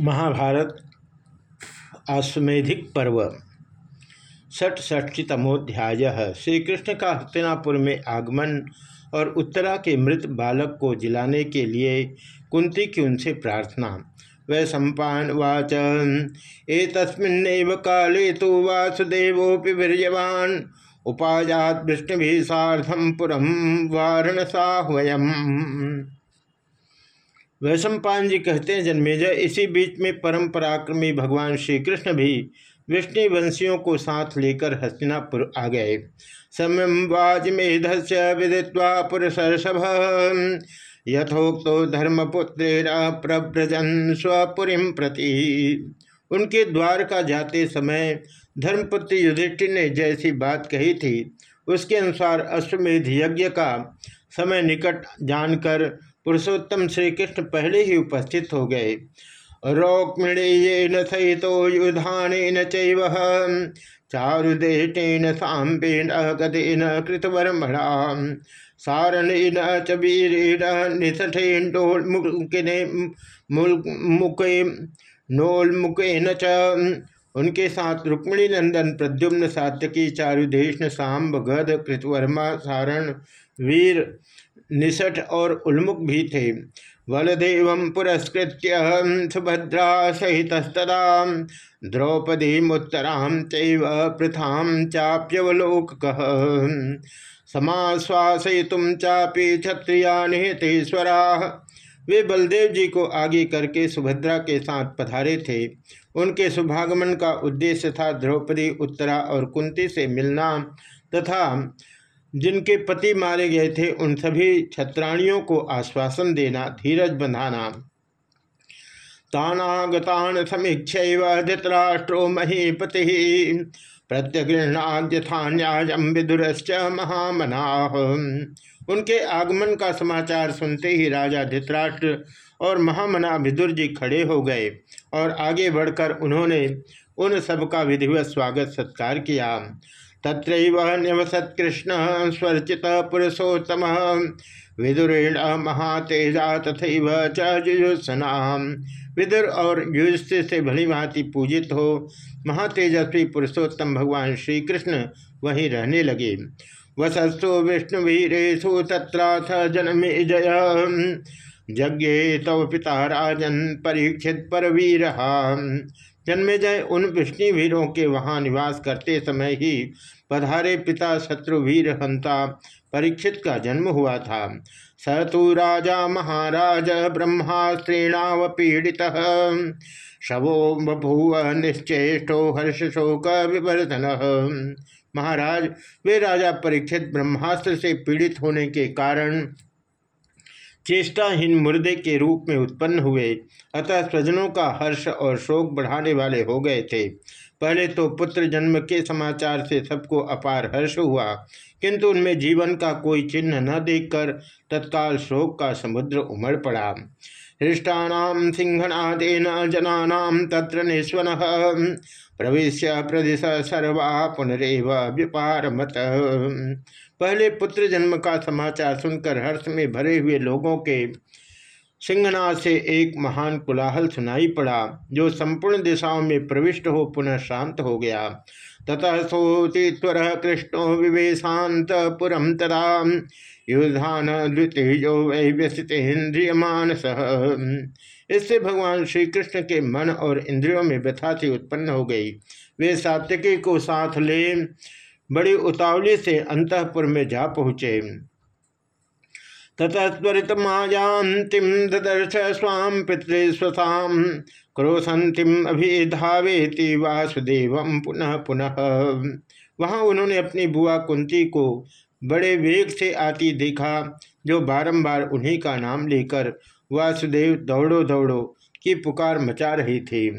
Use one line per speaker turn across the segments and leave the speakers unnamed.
महाभारत आश्वेधिक पर्व। षटष्टीतमोध्याय श्रीकृष्ण का हस्तिनापुर में आगमन और उत्तरा के मृत बालक को जिलाने के लिए कुंती की उनसे प्रार्थना। वै सम्पावाच एक काले तो वासुदेवोपि वीरवान उपायात विष्णु साधम पुरम वारणसाह्वयम। वैशंपान जी कहते हैं, जन्मेजय, इसी बीच में परम पराक्रमी भगवान श्री कृष्ण भी विष्णु वंशियों को साथ लेकर हस्तिनापुर आ गए। सम्यम वाजमेध से विदित्वा पुरुषभ यथोक्तो धर्मपुत्रेरा प्रव्रजन स्वपुरी प्रति। उनके द्वार का जाते समय धर्मपुत्र युधिष्ठिर ने जैसी बात कही थी, उसके अनुसार अश्वमेध यज्ञ का समय निकट जानकर पुरुषोत्तम श्री कृष्ण पहले ही उपस्थित हो गए। रोक्मिणीन सहित युधान चैव। चारुदेटेन सांबेन गदेन कृतवर्मणा। सारणेन च वीरेण निषठेन डोलमुकिने मुके नोलमुकेन च उनके साथ रुक्मिणी नंदन, प्रद्युम्न सात्यकी चारुदेशन सांब गध कृतवर्मा सारण, वीर निषठ और उन्मुख भी थे। वलदेव पुरस्कृत सुभद्रा सहित द्रौपदी मुत्तराम चैव पृथाम चाप्यवलोक समाश्वासयितुम चापी क्षत्रिया निहितेश्वरा वे बलदेव जी को आगे करके सुभद्रा के साथ पधारे थे। उनके शुभागमन का उद्देश्य था द्रौपदी, उत्तरा और कुंती से मिलना तथा जिनके पति मारे गए थे, उन सभी छत्राणियों को आश्वासन देना, धीरज बंधाना। तानागतान समीक्ष धृतराष्ट्रो महीपति। प्रत्यगृहणाद्यथान्याजम विदुरश्च महामनाह उनके आगमन का समाचार सुनते ही राजा धित्राष्ट्र और महामना विदुर जी खड़े हो गए और आगे बढ़कर उन्होंने उन सबका विधिवत स्वागत सत्कार किया। तत्रैव निवसत कृष्ण स्वर्चित पुरुषोत्तम। विदुरेण महातेजा तथा चुजुत्सना विदुर और युष्ठ से भली भांति पूजित हो, महातेजस्वी पुरुषोत्तम भगवान श्री कृष्ण वहीं रहने लगे। वसस्तु विष्णुवीरेशु तत्राथ जन्मे जय। जज्ञे तव पिता राजन परीक्षित परवीर जन्मेजय उन विष्णु वीरों के वहाँ निवास करते समय ही पधारे पिता शत्रुवीर हंता, परीक्षित का जन्म हुआ था। स तो राजा महाराज ब्रह्मास्त्रीणाव पीड़ित शवो बभूव निश्चेष्टो हर्ष शोक विवर्धन। महाराज, वे राजा परीक्षित ब्रह्मास्त्र से पीड़ित होने के कारण चेष्टाहीन मुर्दे के रूप में उत्पन्न हुए। अतः स्वजनों का हर्ष और शोक बढ़ाने वाले हो गए थे। पहले तो पुत्र जन्म के समाचार से सबको अपार हर्ष हुआ, किंतु उनमें जीवन का कोई चिन्ह न देखकर तत्काल शोक का समुद्र उमड़ पड़ा। हृष्टाण सिंहनादेन जनानाम तत्र निस्वन प्रवेश प्रदिश सर्वा पुनरेव विपार मत पहले पुत्र जन्म का समाचार सुनकर हर्ष में भरे हुए लोगों के सिंहनाथ से एक महान कुलाहल सुनाई पड़ा, जो संपूर्ण दिशाओं में प्रविष्ट हो पुनः शांत हो गया। ततः सोतीश्वर कृष्णो विवेशांत पुरम तदा। युधान द्वितीयो वै व्यसितेन्द्रिय मानस इससे भगवान श्री कृष्ण के मन और इंद्रियों में व्यथा से उत्पन्न हो गई। वे सात्यकी को साथ ले बड़ी उतावली से अंतपुर में जा पहुँचे। ततः त्वरित मायांतिम ददर्श स्वाम पितृस्वसाम क्रोशंतिम अभिधावेति वासुदेव पुनः पुनः। वहाँ उन्होंने अपनी बुआ कुंती को बड़े वेग से आती देखा, जो बारंबार उन्हीं का नाम लेकर वासुदेव दौड़ो दौड़ो की पुकार मचा रही थी।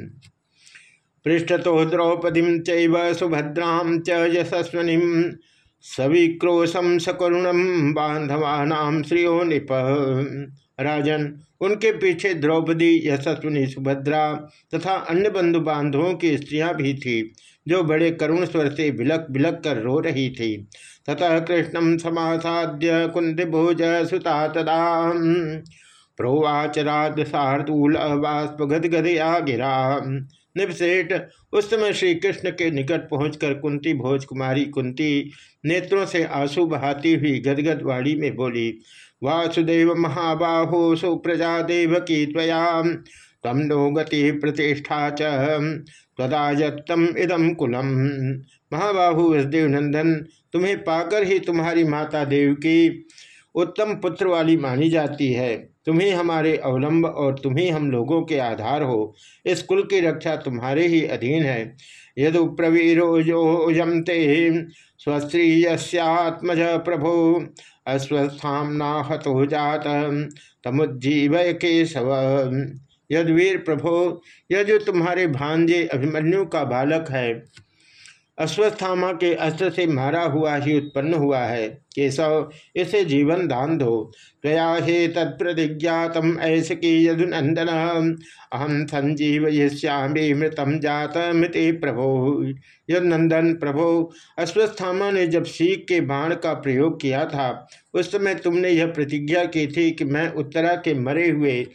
पृष्ठतो द्रौपदी चैव सुभद्रां च यशस्वनी सविक्रोशम सकुणम बांधवानाम श्रियो निप। राजन, उनके पीछे द्रौपदी, यशस्विनी, सुभद्रा तथा अन्य बंधु बांधवों की स्त्रियाँ भी थी, जो बड़े करुण स्वर से बिलक बिलक कर रो रही थी। ततः कृष्णम समासाद्य कुंद भोज सुता तदा। प्रोवाच रात शार्दूल बाष्प गदगदया गिरा। निपसेठ उस समय श्री कृष्ण के निकट पहुंचकर कुंती भोज कुमारी कुंती नेत्रों से आँसू बहाती हुई गदगद वाणी में बोली, वासुदेव महाबाहो, सुप्रजा देव की त्वया। तम नो गति प्रतिष्ठा चदाजत्तम इदम कुलम। महाबाहु, वसुदेव नंदन, तुम्हें पाकर ही तुम्हारी माता देव की उत्तम पुत्र वाली मानी जाती है। तुम्ही हमारे अवलंब और तुम्ही हम लोगों के आधार हो। इस कुल की रक्षा तुम्हारे ही अधीन है। यदु प्रवीरोजोजम ते स्वस्त्रीयत्मज प्रभो अस्वस्थाम अस्वस्थामना हतो जात तमुज्जीव केशव। यदवीर प्रभो जो तुम्हारे भांजे अभिमन्यु का बालक है अश्वस्थामा के अस्त्र से मारा हुआ ही उत्पन्न हुआ है। केशव, इसे जीवन दान दो। त्वया हे तत्प्रतिज्ञातम ऐसे की यदुनंदन अहम संजीव यश्यामी मृतम जात मृति प्रभो। यदुनंदन प्रभो, अश्वस्थामा ने जब सीख के बाण का प्रयोग किया था, उस समय तुमने यह प्रतिज्ञा की थी कि मैं उत्तरा के मरे हुए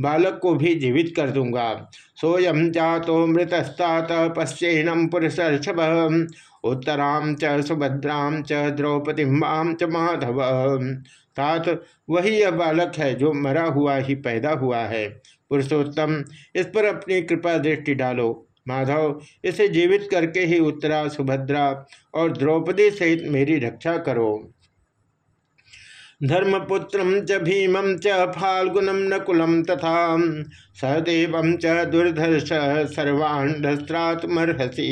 बालक को भी जीवित कर दूँगा। सोयम जातो मृतस्तात पश्चेनम पुरुषर्षभ। उत्तराम च सुभद्राम च द्रौपदी माम च माधव। तात, वही यह बालक है जो मरा हुआ ही पैदा हुआ है। पुरुषोत्तम, इस पर अपनी कृपा दृष्टि डालो। माधव, इसे जीवित करके ही उत्तरा, सुभद्रा और द्रौपदी सहित मेरी रक्षा करो। धर्मपुत्र च भीमं च फाल्गुनम नकुलम तथा सहदेव च दुर्धर्ष सर्वाण्डस्त्रात्मर्हसी।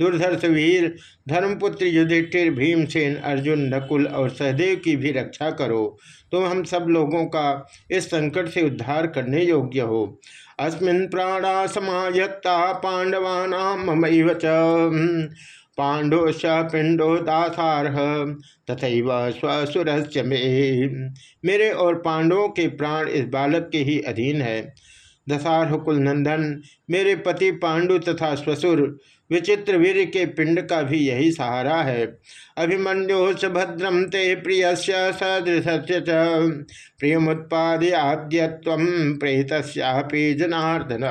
दुर्धर्ष वीर धर्मपुत्र युधिष्ठिर, भीमसेन, अर्जुन, नकुल और सहदेव की भी रक्षा करो। तुम हम सब लोगों का इस संकट से उद्धार करने योग्य हो। अस्मिन प्राणा समायत्ता, पांडवाना ममैव पांडोश पिंडो दासारह तथा स्वसुरस्य में। मेरे और पांडवों के प्राण इस बालक के ही अधीन है। दशारह कुल नंदन मेरे पति पांडु तथा स्वसुर, विचित्र वीर के पिंड का भी यही सहारा है। अभिमन्यु सुभद्रम ते प्रिय सदृश प्रियमुत्पाद्याद्य प्रेत जनार्दन।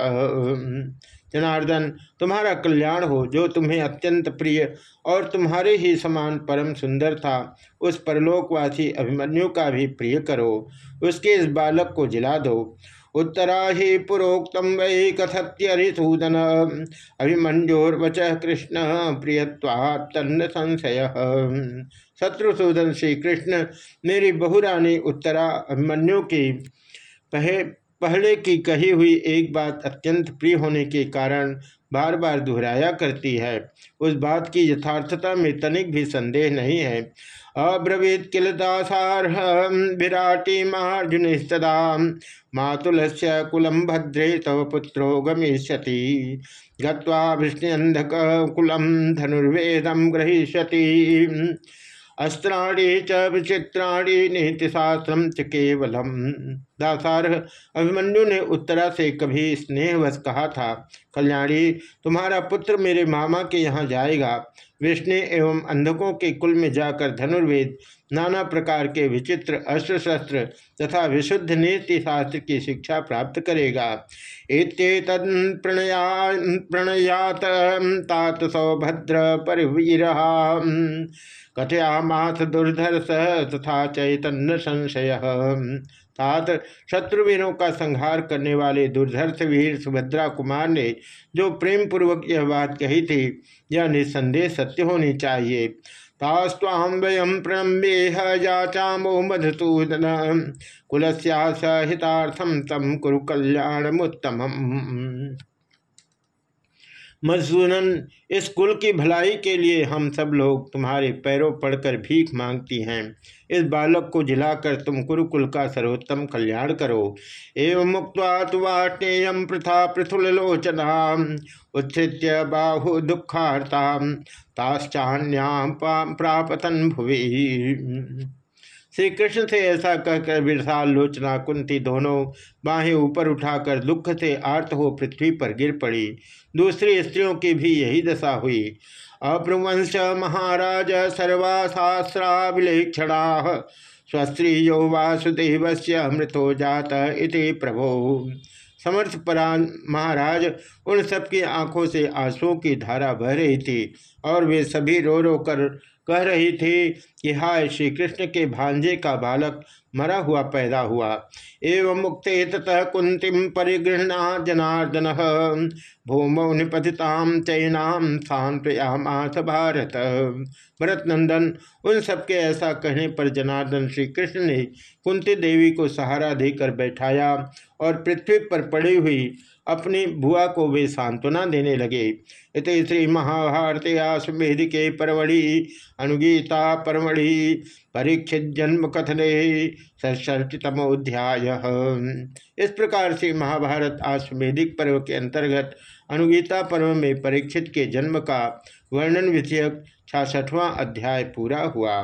जनार्दन, तुम्हारा कल्याण हो जो तुम्हें अत्यंत प्रिय और तुम्हारे ही समान परम सुंदर था। उस परलोकवासी अभिमन्यु का भी प्रिय करो। उसके इस बालक को जिला दो। उत्तरा ही पुरोक्तम वै कथत्यरिसूदन। अभिमंजोर्वच कृष्ण प्रियवान्न संशय। शत्रुसूदन श्री कृष्ण मेरी बहुरानी उत्तरा अभिमन्यु की पहे पहले की कही हुई एक बात अत्यंत प्रिय होने के कारण बार बार दोहराया करती है। उस बात की यथार्थता में तनिक भी संदेह नहीं है। अब्रवीत किल दासारह विराटी मार्जुन सदा मातुल कुलम भद्रे तव पुत्रो गमिष्यति। गत्वा विष्णुअंधक कुलम धनुर्वेदम ग्रहीष्यति। अस्त्राणी च विचित्राणी नीतिशास्त्रम च केवलम। दासार अभिमन्यु ने उत्तरा से कभी स्नेहवश कहा था, कल्याणी, तुम्हारा पुत्र मेरे मामा के यहाँ जाएगा। विष्णु एवं अंधकों के कुल में जाकर धनुर्वेद, नाना प्रकार के विचित्र अस्त्र शस्त्र तथा विशुद्ध नीति शास्त्र की शिक्षा प्राप्त करेगा। इत्येतद प्रणया, प्रणयात, तात सौभद्र परिवीर। कथयामाथ दुर्धर्ष तथा चैतन्य संशय। तात शत्रुवीरों का संहार करने वाले दुर्धर्ष वीर सुभद्रा कुमार ने जो प्रेम पूर्वक यह बात कही थी, यह निस्संदेह सत्य होनी चाहिए। तास्वाम वयम प्रणम्बेह जाचामो मधुसूदन। कुलस्याहितार्थम तम कुरु कल्याणमुत्तम मधुसूदन इस कुल की भलाई के लिए हम सब लोग तुम्हारे पैरों पड़कर भीख मांगती हैं। इस बालक को जिलाकर तुम कुरुकुल का सर्वोत्तम कल्याण करो। एवं मुक्त तुवाटेयम प्रथा पृथुलोचना उत्थित बाहु दुखार्ता ताश्चान्याम प्रापतन भुवि। श्री कृष्ण से ऐसा कहकर विरसाल, लोचना, कुंती दोनों बाहें ऊपर उठाकर दुख से आर्त हो पृथ्वी पर गिर पड़ी। दूसरी स्त्रियों की भी यही दशा हुई। अप्रवंश महाराज सर्वाशास्त्रा विलेक्षणा स्वस्त्रीयो वासुदेव से मृतो जात इति प्रभो। समर्थ परान महाराज उन सबकी आँखों से आंसुओं की धारा बह रही थी और वे सभी रो रो कर कह रही थी कि हाय श्री कृष्ण के भांजे का बालक मरा हुआ पैदा हुआ। एवं मुक्त ततः कुंतिम परिगृहणा जनार्दन भूमौ निपतिताम चैनाम सांत्वयामास भारत। भरत नंदन उन सबके ऐसा कहने पर जनार्दन श्री कृष्ण ने कुंती देवी को सहारा देकर बैठाया और पृथ्वी पर पड़ी हुई अपनी बुआ को वे सांत्वना देने लगे। इत श्री महाभारत आश्वेदिके परमढ़ि, अनुगीता परमढ़ि, परीक्षित जन्म कथने षष्टितमोध्याय इस प्रकार से महाभारत आश्वेदिक पर्व के अंतर्गत अनुगीता पर्व में परीक्षित के जन्म का वर्णन विषयक छाछठवां अध्याय पूरा हुआ।